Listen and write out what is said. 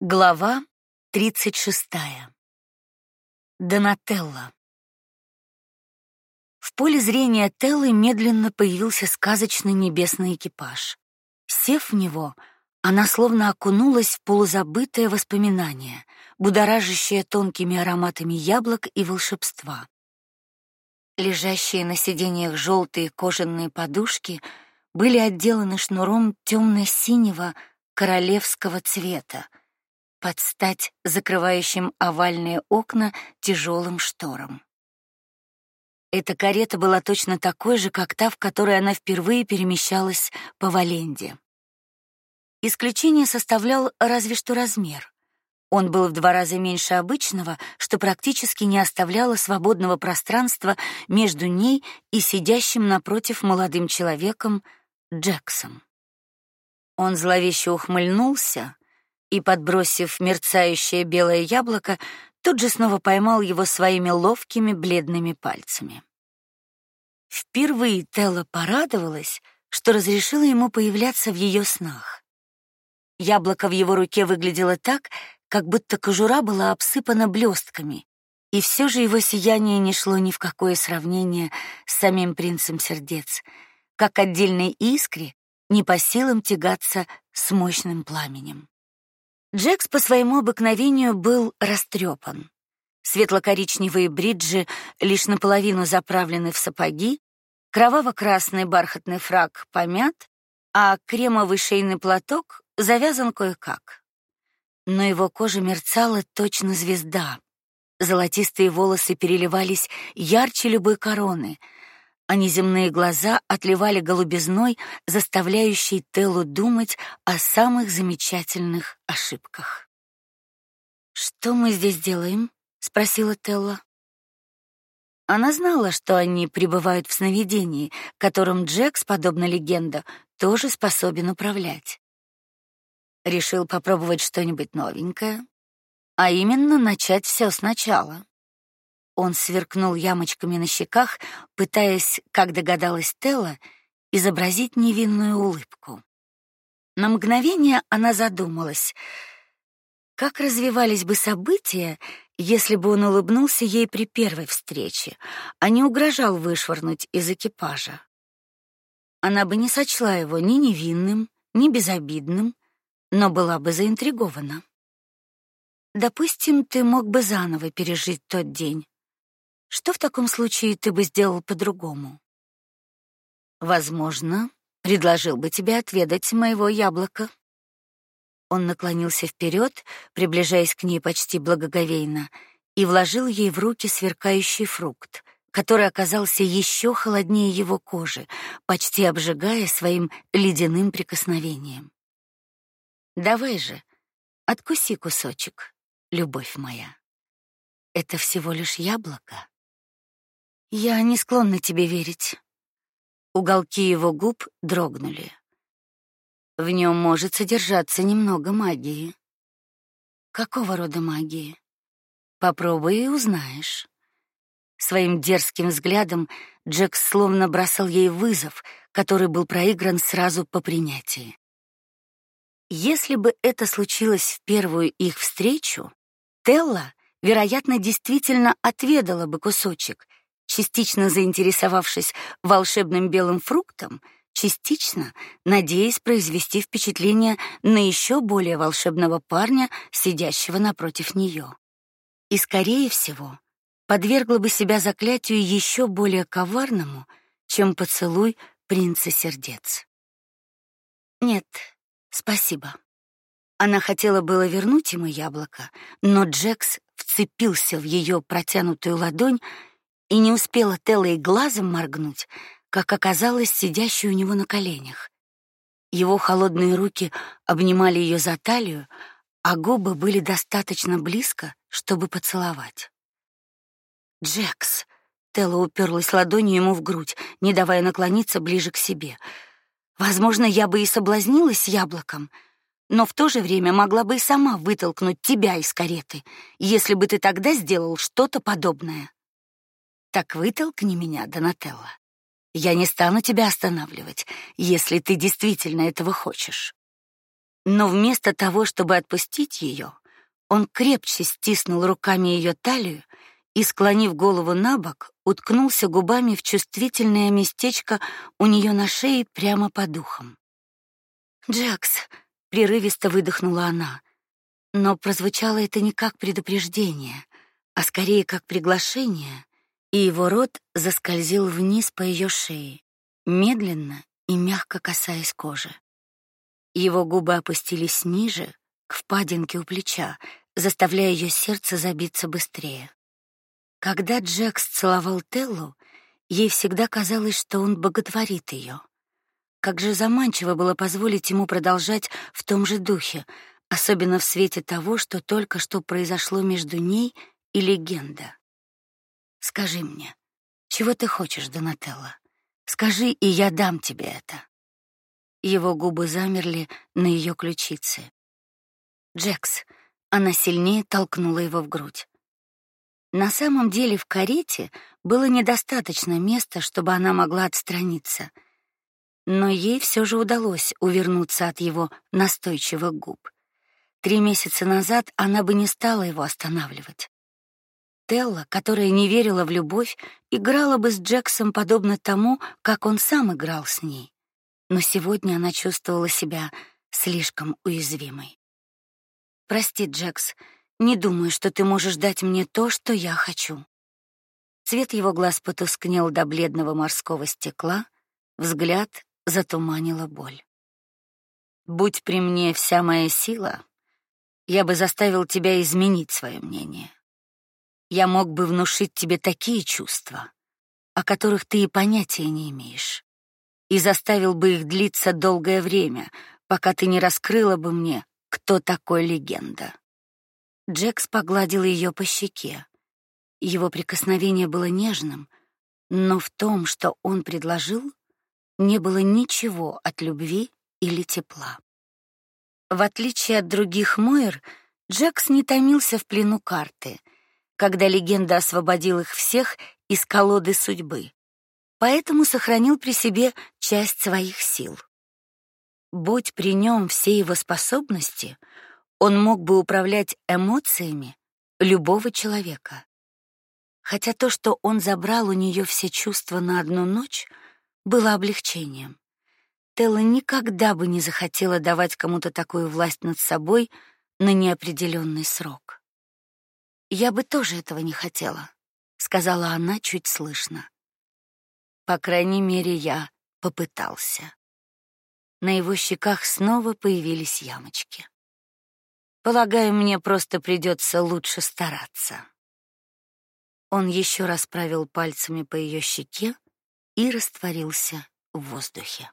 Глава 36. Донателла. В поле зрения Теллы медленно появился сказочный небесный экипаж. Сев в него, она словно окунулась в полузабытое воспоминание, будоражащее тонкими ароматами яблок и волшебства. Лежащие на сиденьях желтые кожаные подушки были отделаны шнуром темно синего королевского цвета под стать закрывающим овальные окна тяжелым шторам. Эта карета была точно такой же, как та, в которой она впервые перемещалась по Валенде. Исключение составлял разве что размер. Он был в два раза меньше обычного, что практически не оставляло свободного пространства между ней и сидящим напротив молодым человеком Джексом. Он зловеще ухмыльнулся, и, подбросив мерцающее белое яблоко, тут же снова поймал его своими ловкими бледными пальцами. Впервые Телла порадовалась, что разрешила ему появляться в ее снах. Яблоко в его руке выглядело так, как будто кожура была обсыпана блестками, и все же его сияние не шло ни в какое сравнение с самим принцем сердец, как отдельной искре не по силам тягаться с мощным пламенем. Джекс по своему обыкновению был растрепан. Светло-коричневые бриджи лишь наполовину заправлены в сапоги, кроваво-красный бархатный фрак помят, а кремовый шейный платок завязан кое-как. Но его кожа мерцала точно звезда. Золотистые волосы переливались ярче любой короны — а неземные глаза отливали голубизной, заставляющей Телу думать о самых замечательных ошибках. Что мы здесь делаем? спросила Телла. Она знала, что они пребывают в сновидении, которым Джекс, подобно легенде, тоже способен управлять. Решил попробовать что-нибудь новенькое, а именно начать все сначала. Он сверкнул ямочками на щеках, пытаясь, как догадалась Телла, изобразить невинную улыбку. На мгновение она задумалась, как развивались бы события, если бы он улыбнулся ей при первой встрече, а не угрожал вышвырнуть из экипажа. Она бы не сочла его ни невинным, ни безобидным, но была бы заинтригована. Допустим, ты мог бы заново пережить тот день, что в таком случае ты бы сделал по-другому? Возможно, предложил бы тебе отведать моего яблока. Он наклонился вперед, приближаясь к ней почти благоговейно, и вложил ей в руки сверкающий фрукт, который оказался еще холоднее его кожи, почти обжигая своим ледяным прикосновением. Давай же, откуси кусочек, любовь моя. Это всего лишь яблоко. Я не склонна тебе верить. Уголки его губ дрогнули. В нем может содержаться немного магии. Какого рода магии? Попробуй и узнаешь. Своим дерзким взглядом Джек словно бросал ей вызов, который был проигран сразу по принятии. Если бы это случилось в первую их встречу, Телла, вероятно, действительно отведала бы кусочек частично заинтересовавшись волшебным белым фруктом, частично надеясь произвести впечатление на еще более волшебного парня, сидящего напротив нее. И скорее всего, подвергла бы себя заклятию еще более коварному, чем поцелуй принца сердец. Нет, спасибо. Она хотела было вернуть ему яблоко, но Джекс вцепился в ее протянутую ладонь и не успела Телла и глазом моргнуть, как оказалась сидящей у него на коленях. Его холодные руки обнимали ее за талию, а губы были достаточно близко, чтобы поцеловать. Джекс, Телла уперлась ладонью ему в грудь, не давая наклониться ближе к себе. Возможно, я бы и соблазнилась яблоком, но в то же время могла бы и сама вытолкнуть тебя из кареты, если бы ты тогда сделал что-то подобное. Так вытолкни меня, Донателла. Я не стану тебя останавливать, если ты действительно этого хочешь. Но вместо того, чтобы отпустить ее, он крепче стиснул руками ее талию и, склонив голову набок, уткнулся губами в чувствительное местечко у нее на шее прямо по духам. "Джекс", прерывисто выдохнула она. Но прозвучало это не как предупреждение, а скорее как приглашение, и его рот заскользил вниз по ее шее, медленно и мягко касаясь кожи. Его губы опустились ниже, к впадинке у плеча, заставляя ее сердце забиться быстрее. Когда Джекс целовал Теллу, ей всегда казалось, что он боготворит ее. Как же заманчиво было позволить ему продолжать в том же духе, особенно в свете того, что только что произошло между ней и легенда. Скажи мне, чего ты хочешь, Донателла? Скажи, и я дам тебе это. Его губы замерли на ее ключице. Джекс, она сильнее толкнула его в грудь. На самом деле в карете было недостаточно места, чтобы она могла отстраниться. Но ей все же удалось увернуться от его настойчивых губ. Три месяца назад она бы не стала его останавливать. Телла, которая не верила в любовь, играла бы с Джексом подобно тому, как он сам играл с ней. Но сегодня она чувствовала себя слишком уязвимой. Прости, Джекс, не думаю, что ты можешь дать мне то, что я хочу. Цвет его глаз потускнел до бледного морского стекла, взгляд затуманила боль. Будь при мне вся моя сила, я бы заставил тебя изменить свое мнение. Я мог бы внушить тебе такие чувства, о которых ты и понятия не имеешь, и заставил бы их длиться долгое время, пока ты не раскрыла бы мне, кто такой легенда. Джекс погладил ее по щеке. Его прикосновение было нежным, но в том, что он предложил, не было ничего от любви или тепла. В отличие от других Мойер, Джекс не томился в плену карты, когда легенда освободил их всех из колоды судьбы. Поэтому сохранил при себе часть своих сил. Будь при нем все его способности, он мог бы управлять эмоциями любого человека. Хотя то, что он забрал у нее все чувства на одну ночь, было облегчением. Телла никогда бы не захотела давать кому-то такую власть над собой на неопределенный срок. Я бы тоже этого не хотела, сказала она чуть слышно. По крайней мере, я попытался. На его щеках снова появились ямочки. Полагаю, мне просто придется лучше стараться. Он еще раз провел пальцами по ее щеке и растворился в воздухе.